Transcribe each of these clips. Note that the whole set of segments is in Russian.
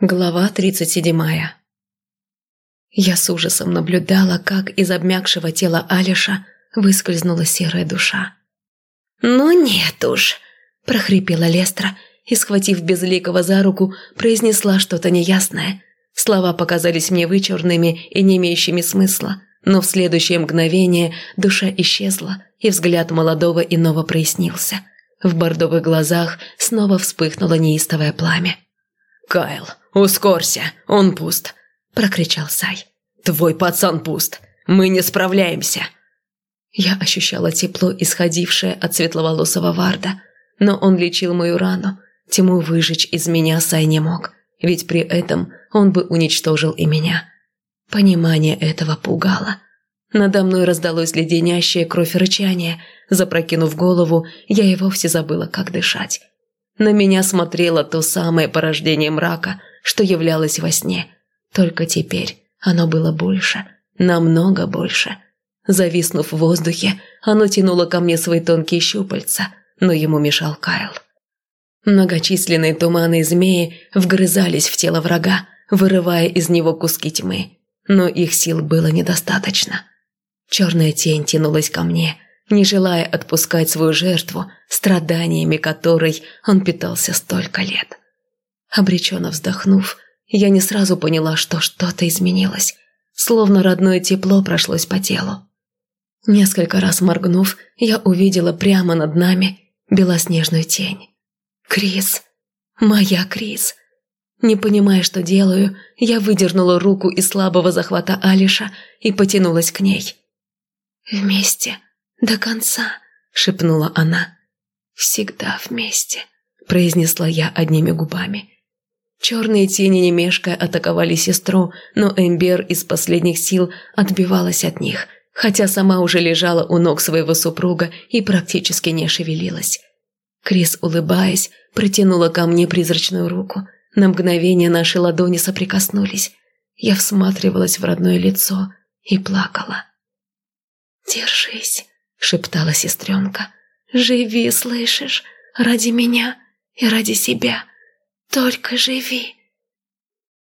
Глава 37 Я с ужасом наблюдала, как из обмякшего тела Алиша выскользнула серая душа. «Ну нет уж!» – прохрипела Лестра и, схватив Безликого за руку, произнесла что-то неясное. Слова показались мне вычурными и не имеющими смысла, но в следующее мгновение душа исчезла, и взгляд молодого иного прояснился. В бордовых глазах снова вспыхнуло неистовое пламя. «Кайл, ускорься, он пуст!» – прокричал Сай. «Твой пацан пуст! Мы не справляемся!» Я ощущала тепло, исходившее от светловолосого Варда, но он лечил мою рану. Тьму выжечь из меня Сай не мог, ведь при этом он бы уничтожил и меня. Понимание этого пугало. Надо мной раздалось леденящее кровь рычание. Запрокинув голову, я и вовсе забыла, как дышать. На меня смотрело то самое порождение мрака, что являлось во сне. Только теперь оно было больше, намного больше. Зависнув в воздухе, оно тянуло ко мне свои тонкие щупальца, но ему мешал Кайл. Многочисленные туманы и змеи вгрызались в тело врага, вырывая из него куски тьмы, но их сил было недостаточно. Черная тень тянулась ко мне – не желая отпускать свою жертву, страданиями которой он питался столько лет. Обреченно вздохнув, я не сразу поняла, что что-то изменилось, словно родное тепло прошлось по телу. Несколько раз моргнув, я увидела прямо над нами белоснежную тень. Крис. Моя Крис. Не понимая, что делаю, я выдернула руку из слабого захвата Алиша и потянулась к ней. «Вместе», «До конца», — шепнула она. «Всегда вместе», — произнесла я одними губами. Черные тени, не мешкая, атаковали сестру, но Эмбер из последних сил отбивалась от них, хотя сама уже лежала у ног своего супруга и практически не шевелилась. Крис, улыбаясь, протянула ко мне призрачную руку. На мгновение наши ладони соприкоснулись. Я всматривалась в родное лицо и плакала. «Держись», – шептала сестренка. «Живи, слышишь? Ради меня и ради себя. Только живи!»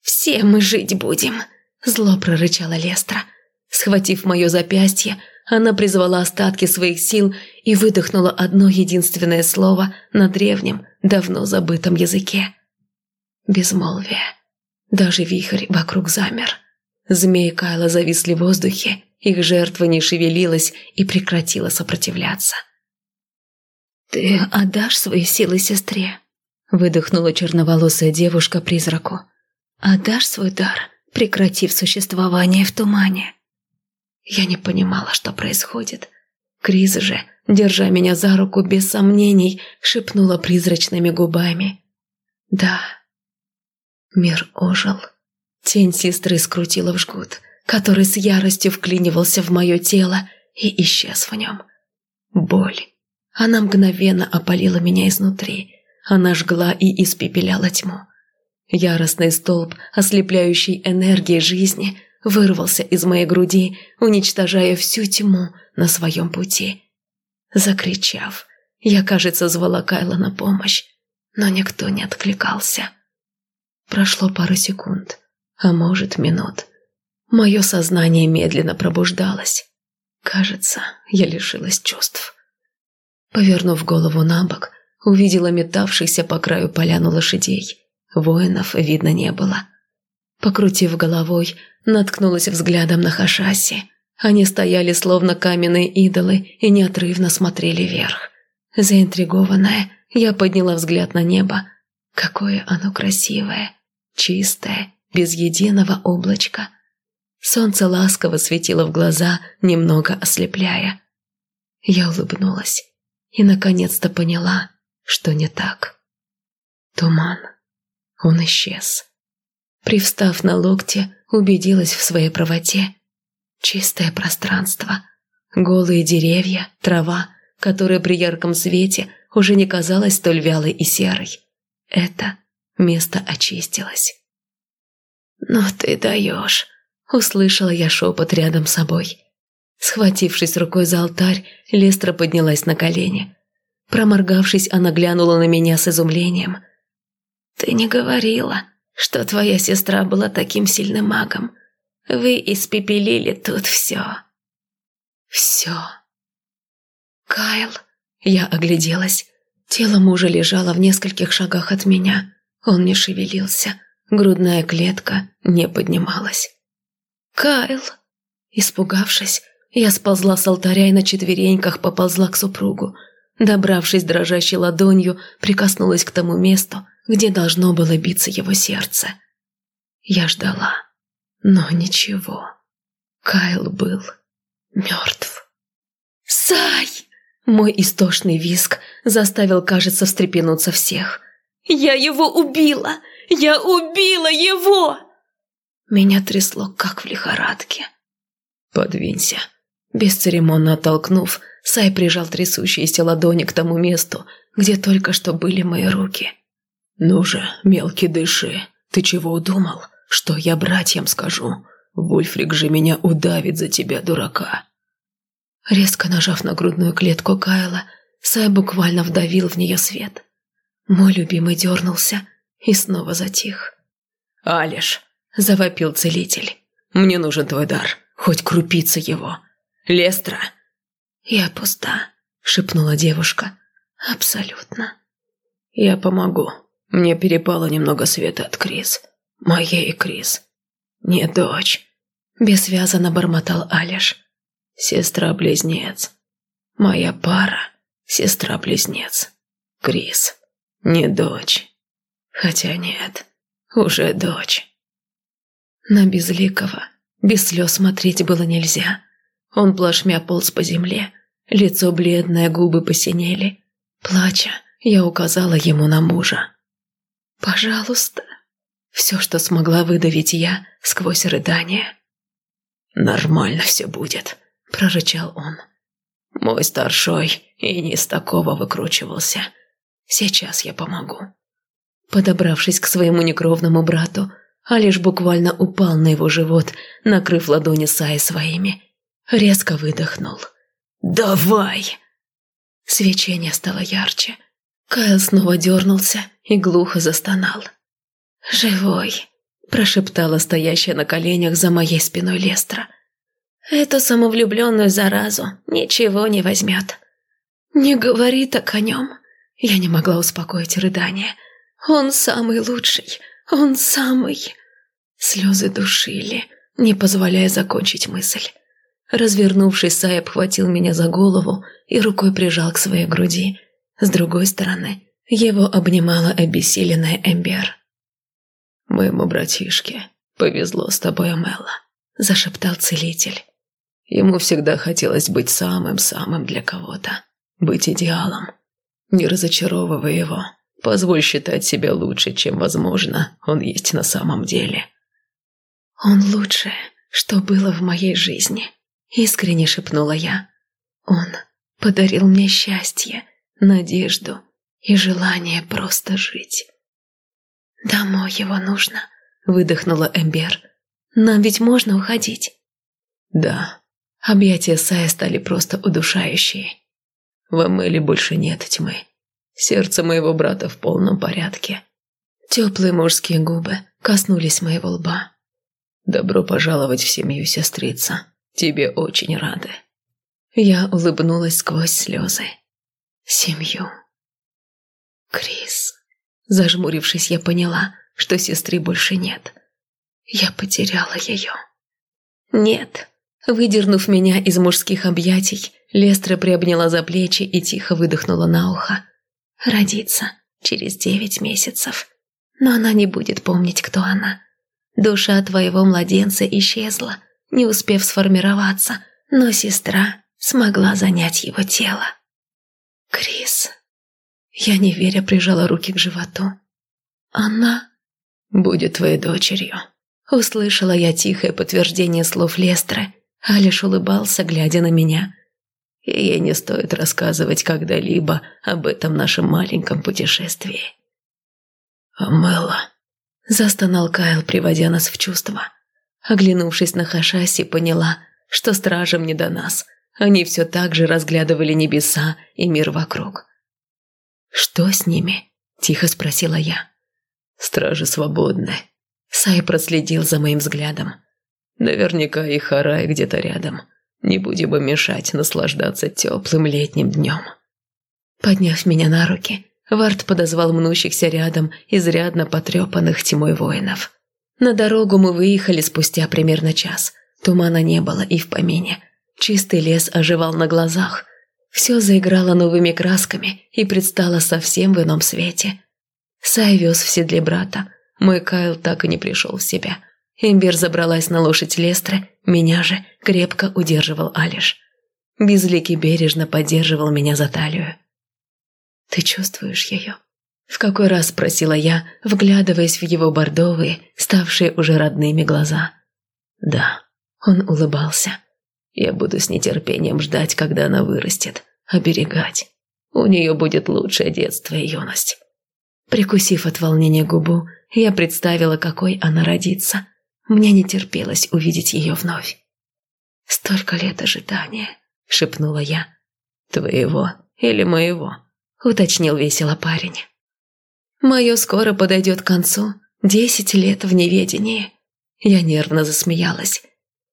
«Все мы жить будем!» – зло прорычала Лестра. Схватив мое запястье, она призвала остатки своих сил и выдохнула одно единственное слово на древнем, давно забытом языке. Безмолвие. Даже вихрь вокруг замер. Змеи Кайла зависли в воздухе, их жертва не шевелилась и прекратила сопротивляться. «Ты отдашь свои силы сестре?» – выдохнула черноволосая девушка призраку. «Отдашь свой дар, прекратив существование в тумане?» Я не понимала, что происходит. Крис же, держа меня за руку без сомнений, шепнула призрачными губами. «Да». Мир ожил. Тень сестры скрутила в жгут – который с яростью вклинивался в мое тело и исчез в нем. Боль. Она мгновенно опалила меня изнутри. Она жгла и испепеляла тьму. Яростный столб, ослепляющий энергии жизни, вырвался из моей груди, уничтожая всю тьму на своем пути. Закричав, я, кажется, звала Кайла на помощь, но никто не откликался. Прошло пару секунд, а может минут. Мое сознание медленно пробуждалось. Кажется, я лишилась чувств. Повернув голову на бок, увидела метавшихся по краю поляну лошадей. Воинов видно не было. Покрутив головой, наткнулась взглядом на Хашаси. Они стояли словно каменные идолы и неотрывно смотрели вверх. Заинтригованная, я подняла взгляд на небо. Какое оно красивое, чистое, без единого облачка – Солнце ласково светило в глаза, немного ослепляя. Я улыбнулась и наконец-то поняла, что не так. Туман. Он исчез. Привстав на локте, убедилась в своей правоте. Чистое пространство. Голые деревья, трава, которая при ярком свете уже не казалась столь вялой и серой. Это место очистилось. «Но ты даешь!» Услышала я шепот рядом с собой. Схватившись рукой за алтарь, Лестра поднялась на колени. Проморгавшись, она глянула на меня с изумлением. «Ты не говорила, что твоя сестра была таким сильным магом. Вы испепелили тут все. Все. Кайл. Я огляделась. Тело мужа лежало в нескольких шагах от меня. Он не шевелился. Грудная клетка не поднималась. «Кайл!» Испугавшись, я сползла с алтаря и на четвереньках поползла к супругу. Добравшись дрожащей ладонью, прикоснулась к тому месту, где должно было биться его сердце. Я ждала, но ничего. Кайл был мертв. «Сай!» Мой истошный виск заставил, кажется, встрепенуться всех. «Я его убила! Я убила его!» Меня трясло, как в лихорадке. «Подвинься». Бесцеремонно оттолкнув, Сай прижал трясущиеся ладони к тому месту, где только что были мои руки. «Ну же, мелкий дыши, ты чего удумал? Что я братьям скажу? Вульфрик же меня удавит за тебя, дурака». Резко нажав на грудную клетку Кайла, Сай буквально вдавил в нее свет. Мой любимый дернулся и снова затих. «Алиш!» – завопил целитель. «Мне нужен твой дар, хоть крупица его. Лестра!» «Я пуста», – шепнула девушка. «Абсолютно». «Я помогу. Мне перепало немного света от Крис. Моей Крис. Не дочь». Бессвязно бормотал Алиш. Сестра-близнец. Моя пара. Сестра-близнец. Крис. Не дочь. Хотя нет, уже дочь. На Безликого без слез смотреть было нельзя. Он плашмя полз по земле, лицо бледное, губы посинели. Плача, я указала ему на мужа. «Пожалуйста». Все, что смогла выдавить я сквозь рыдание. «Нормально все будет», – прорычал он. «Мой старшой и не с такого выкручивался. Сейчас я помогу». Подобравшись к своему некровному брату, Алиш буквально упал на его живот, накрыв ладони Саи своими. Резко выдохнул. «Давай!» Свечение стало ярче. Кайл снова дернулся и глухо застонал. «Живой!» – прошептала стоящая на коленях за моей спиной Лестра – Эту самовлюбленную заразу ничего не возьмет. Не говори так о нем. Я не могла успокоить рыдание. Он самый лучший. Он самый... Слезы душили, не позволяя закончить мысль. Развернувшись, Сай обхватил меня за голову и рукой прижал к своей груди. С другой стороны, его обнимала обессиленная Эмбер. «Моему братишке повезло с тобой, Амелла», – зашептал целитель. Ему всегда хотелось быть самым-самым для кого-то. Быть идеалом. Не разочаровывай его. Позволь считать себя лучше, чем, возможно, он есть на самом деле. «Он лучшее, что было в моей жизни», — искренне шепнула я. «Он подарил мне счастье, надежду и желание просто жить». «Домой его нужно», — выдохнула Эмбер. «Нам ведь можно уходить?» «Да», Объятия Сая стали просто удушающие. В Амеле больше нет тьмы. Сердце моего брата в полном порядке. Теплые мужские губы коснулись моего лба. «Добро пожаловать в семью, сестрица. Тебе очень рады». Я улыбнулась сквозь слезы. «Семью». «Крис». Зажмурившись, я поняла, что сестры больше нет. Я потеряла ее. «Нет», Выдернув меня из мужских объятий, Лестра приобняла за плечи и тихо выдохнула на ухо. «Родится через девять месяцев. Но она не будет помнить, кто она. Душа твоего младенца исчезла, не успев сформироваться, но сестра смогла занять его тело». «Крис...» Я не веря прижала руки к животу. «Она...» «Будет твоей дочерью», — услышала я тихое подтверждение слов Лестры а лишь улыбался, глядя на меня. И ей не стоит рассказывать когда-либо об этом нашем маленьком путешествии. «Амела», – застонал Кайл, приводя нас в чувство. Оглянувшись на Хашаси, поняла, что стражам не до нас. Они все так же разглядывали небеса и мир вокруг. «Что с ними?» – тихо спросила я. Стражи свободны. Сай проследил за моим взглядом. Наверняка и Харай где-то рядом. Не будем им мешать наслаждаться теплым летним днем. Подняв меня на руки, Вард подозвал мнущихся рядом изрядно потрепанных тьмой воинов. На дорогу мы выехали спустя примерно час. Тумана не было и в помине. Чистый лес оживал на глазах. Все заиграло новыми красками и предстало совсем в ином свете. Сай вез в седле брата. Мой Кайл так и не пришел в себя. Эмбер забралась на лошадь Лестры, меня же крепко удерживал Алиш. Безликий бережно поддерживал меня за талию. «Ты чувствуешь ее?» В какой раз спросила я, вглядываясь в его бордовые, ставшие уже родными глаза. «Да», — он улыбался. «Я буду с нетерпением ждать, когда она вырастет, оберегать. У нее будет лучшее детство и юность». Прикусив от волнения губу, я представила, какой она родится. Мне не терпелось увидеть ее вновь. «Столько лет ожидания», — шепнула я. «Твоего или моего?» — уточнил весело парень. «Мое скоро подойдет к концу. Десять лет в неведении». Я нервно засмеялась.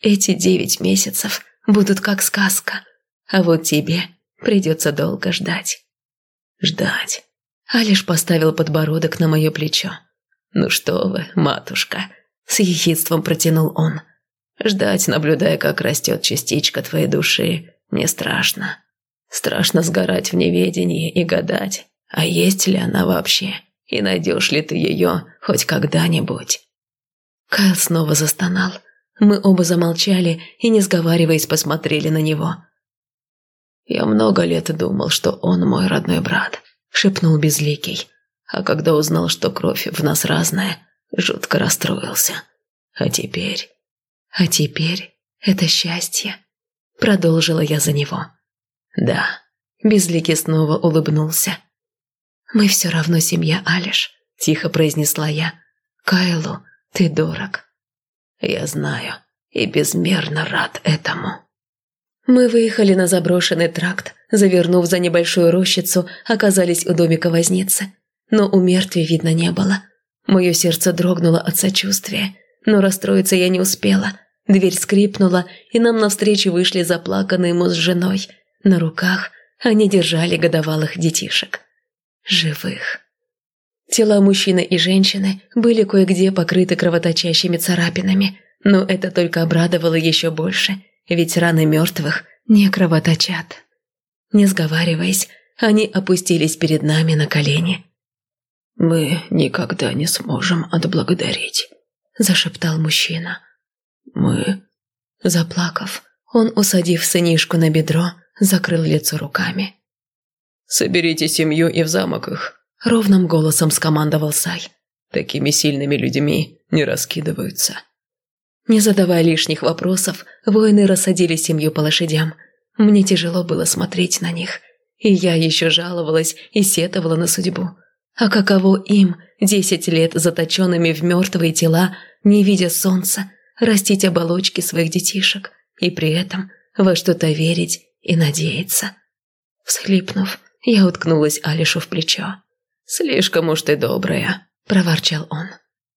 «Эти девять месяцев будут как сказка, а вот тебе придется долго ждать». «Ждать». А лишь поставил подбородок на мое плечо. «Ну что вы, матушка», — с ехидством протянул он. «Ждать, наблюдая, как растет частичка твоей души, не страшно. Страшно сгорать в неведении и гадать, а есть ли она вообще, и найдешь ли ты ее хоть когда-нибудь. Кайл снова застонал. Мы оба замолчали и, не сговариваясь, посмотрели на него. «Я много лет думал, что он мой родной брат», — шепнул Безликий. А когда узнал, что кровь в нас разная, жутко расстроился. А теперь... А теперь это счастье. Продолжила я за него. «Да». Безликий снова улыбнулся. «Мы все равно семья Алиш», – тихо произнесла я. «Кайлу ты дорог». «Я знаю и безмерно рад этому». Мы выехали на заброшенный тракт, завернув за небольшую рощицу, оказались у домика возницы. Но у мертвей видно не было. Мое сердце дрогнуло от сочувствия, но расстроиться я не успела. Дверь скрипнула, и нам навстречу вышли заплаканные муж с женой – на руках они держали годовалых детишек. Живых. Тела мужчины и женщины были кое-где покрыты кровоточащими царапинами, но это только обрадовало еще больше, ведь раны мертвых не кровоточат. Не сговариваясь, они опустились перед нами на колени. «Мы никогда не сможем отблагодарить», – зашептал мужчина. «Мы...» Заплакав, он, усадив сынишку на бедро, закрыл лицо руками. «Соберите семью и в замок их», – ровным голосом скомандовал Сай. «Такими сильными людьми не раскидываются». Не задавая лишних вопросов, воины рассадили семью по лошадям. Мне тяжело было смотреть на них, и я еще жаловалась и сетовала на судьбу. А каково им, десять лет заточенными в мертвые тела, не видя солнца, растить оболочки своих детишек и при этом во что-то верить и надеяться. Всхлипнув, я уткнулась Алишу в плечо. «Слишком уж ты добрая», – проворчал он.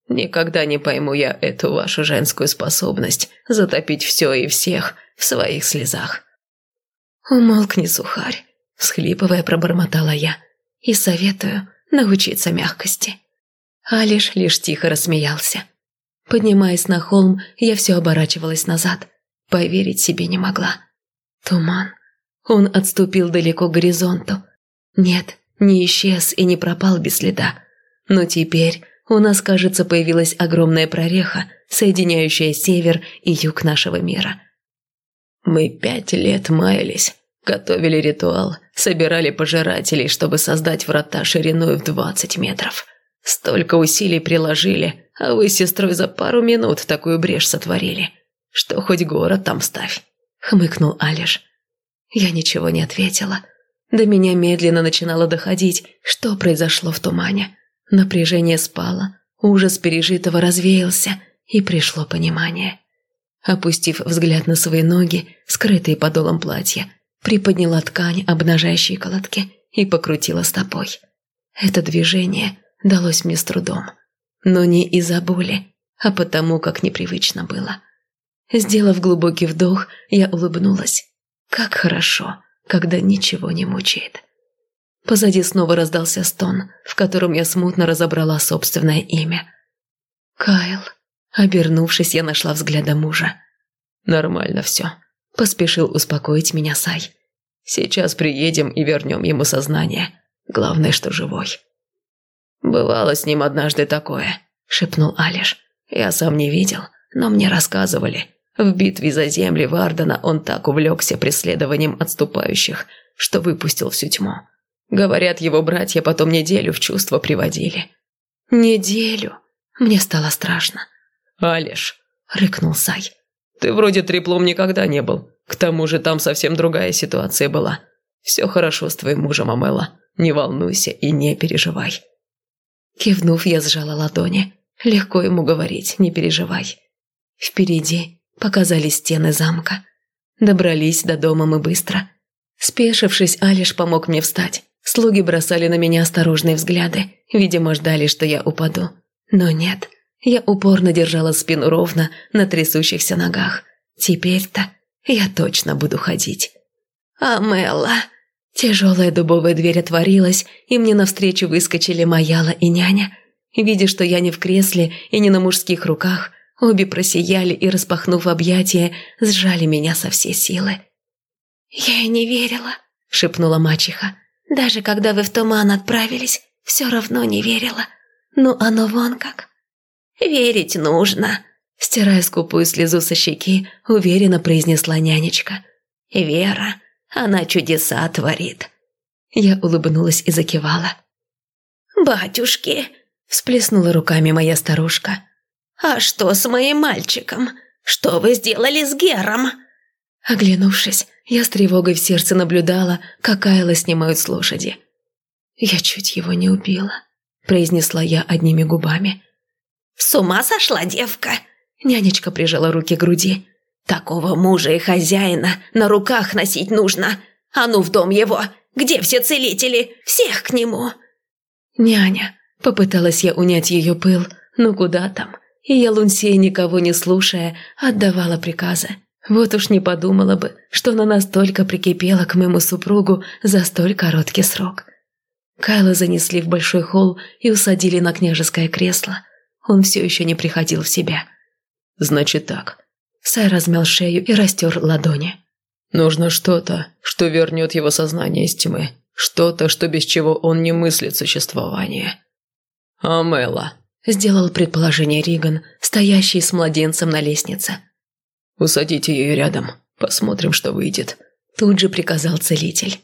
«Никогда не пойму я эту вашу женскую способность затопить все и всех в своих слезах». «Умолкни, сухарь», – всхлипывая, пробормотала я. «И советую научиться мягкости». Алиш лишь тихо рассмеялся. Поднимаясь на холм, я все оборачивалась назад. Поверить себе не могла. Туман. Он отступил далеко к горизонту. Нет, не исчез и не пропал без следа. Но теперь у нас, кажется, появилась огромная прореха, соединяющая север и юг нашего мира. Мы пять лет маялись, готовили ритуал, собирали пожирателей, чтобы создать врата шириной в двадцать метров. Столько усилий приложили, а вы с сестрой за пару минут такую брешь сотворили. Что хоть город там ставь хмыкнул Алиш. Я ничего не ответила. До меня медленно начинало доходить, что произошло в тумане. Напряжение спало, ужас пережитого развеялся, и пришло понимание. Опустив взгляд на свои ноги, скрытые подолом платья, приподняла ткань, обнажая щиколотки, и покрутила стопой. Это движение далось мне с трудом. но не из-за боли, а потому, как непривычно было. Сделав глубокий вдох, я улыбнулась. Как хорошо, когда ничего не мучает. Позади снова раздался стон, в котором я смутно разобрала собственное имя. «Кайл». Обернувшись, я нашла взгляда мужа. «Нормально все», – поспешил успокоить меня Сай. «Сейчас приедем и вернем ему сознание. Главное, что живой». «Бывало с ним однажды такое», – шепнул Алиш. «Я сам не видел, но мне рассказывали. В битве за земли Вардена он так увлекся преследованием отступающих, что выпустил всю тьму. Говорят, его братья потом неделю в чувство приводили». «Неделю?» Мне стало страшно. «Алиш», – рыкнул Сай. «Ты вроде триплом никогда не был. К тому же там совсем другая ситуация была. Все хорошо с твоим мужем, Амела. Не волнуйся и не переживай». Кивнув, я сжала ладони. Легко ему говорить, не переживай. Впереди показались стены замка. Добрались до дома мы быстро. Спешившись, Алиш помог мне встать. Слуги бросали на меня осторожные взгляды, видимо, ждали, что я упаду. Но нет, я упорно держала спину ровно на трясущихся ногах. Теперь-то я точно буду ходить. «Амелла!» Тяжелая дубовая дверь отворилась, и мне навстречу выскочили Маяла и няня. Видя, что я не в кресле и не на мужских руках, обе просияли и, распахнув объятия, сжали меня со всей силы. «Я и не верила», — шепнула мачеха. «Даже когда вы в туман отправились, все равно не верила. Ну, оно вон как». «Верить нужно», – стирая скупую слезу со щеки, уверенно произнесла нянечка. «Вера, она чудеса творит». Я улыбнулась и закивала. «Батюшки!» – всплеснула руками моя старушка. «А что с моим мальчиком? Что вы сделали с Гером?» Оглянувшись, я с тревогой в сердце наблюдала, как Айла снимают с лошади. «Я чуть его не убила», – произнесла я одними губами. «С ума сошла девка?» Нянечка прижала руки к груди. «Такого мужа и хозяина на руках носить нужно. А ну в дом его! Где все целители? Всех к нему!» «Няня!» – попыталась я унять ее пыл. «Ну куда там?» И я, Лунсей, никого не слушая, отдавала приказы. Вот уж не подумала бы, что она настолько прикипела к моему супругу за столь короткий срок. Кайла занесли в большой холл и усадили на княжеское кресло – он все еще не приходил в себя. «Значит так». Сай размял шею и растер ладони. «Нужно что-то, что вернет его сознание из тьмы. Что-то, что без чего он не мыслит существование». «Амела», – сделал предположение Риган, стоящий с младенцем на лестнице. «Усадите ее рядом. Посмотрим, что выйдет», – тут же приказал целитель.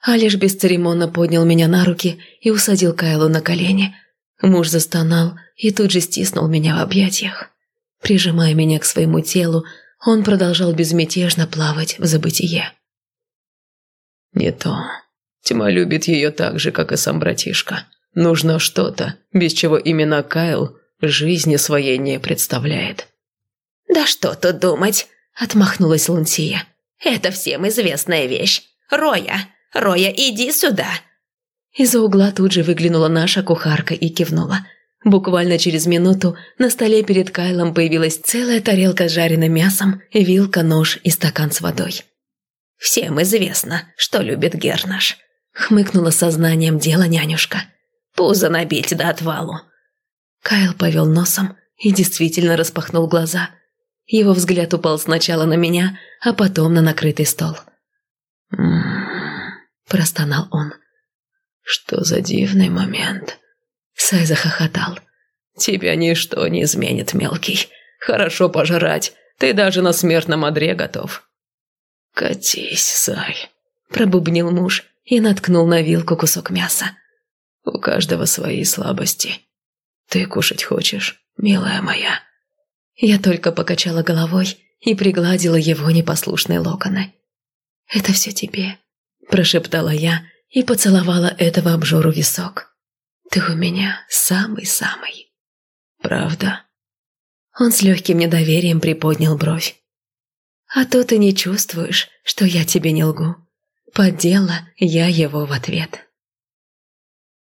Алиш бесцеремонно поднял меня на руки и усадил Кайлу на колени. Муж застонал и тут же стиснул меня в объятиях. Прижимая меня к своему телу, он продолжал безмятежно плавать в забытие. «Не то. Тьма любит ее так же, как и сам братишка. Нужно что-то, без чего именно Кайл жизни своей не представляет». «Да что тут думать?» – отмахнулась Лунсия. «Это всем известная вещь. Роя, Роя, иди сюда!» Из-за угла тут же выглянула наша кухарка и кивнула. Буквально через минуту на столе перед Кайлом появилась целая тарелка с жареным мясом, вилка, нож и стакан с водой. «Всем известно, что любит Гернаш», — хмыкнула сознанием дела нянюшка. «Пузо набить до отвалу». Кайл повел носом и действительно распахнул глаза. Его взгляд упал сначала на меня, а потом на накрытый стол. «М-м-м», простонал он. «Что за дивный момент?» Сай захохотал. «Тебя ничто не изменит, мелкий. Хорошо пожрать. Ты даже на смертном одре готов». «Катись, Сай», – пробубнил муж и наткнул на вилку кусок мяса. «У каждого свои слабости. Ты кушать хочешь, милая моя?» Я только покачала головой и пригладила его непослушные локоны. «Это все тебе», – прошептала я и поцеловала этого обжору висок. Ты у меня самый-самый. Правда? Он с легким недоверием приподнял бровь. А то ты не чувствуешь, что я тебе не лгу. Поддела я его в ответ.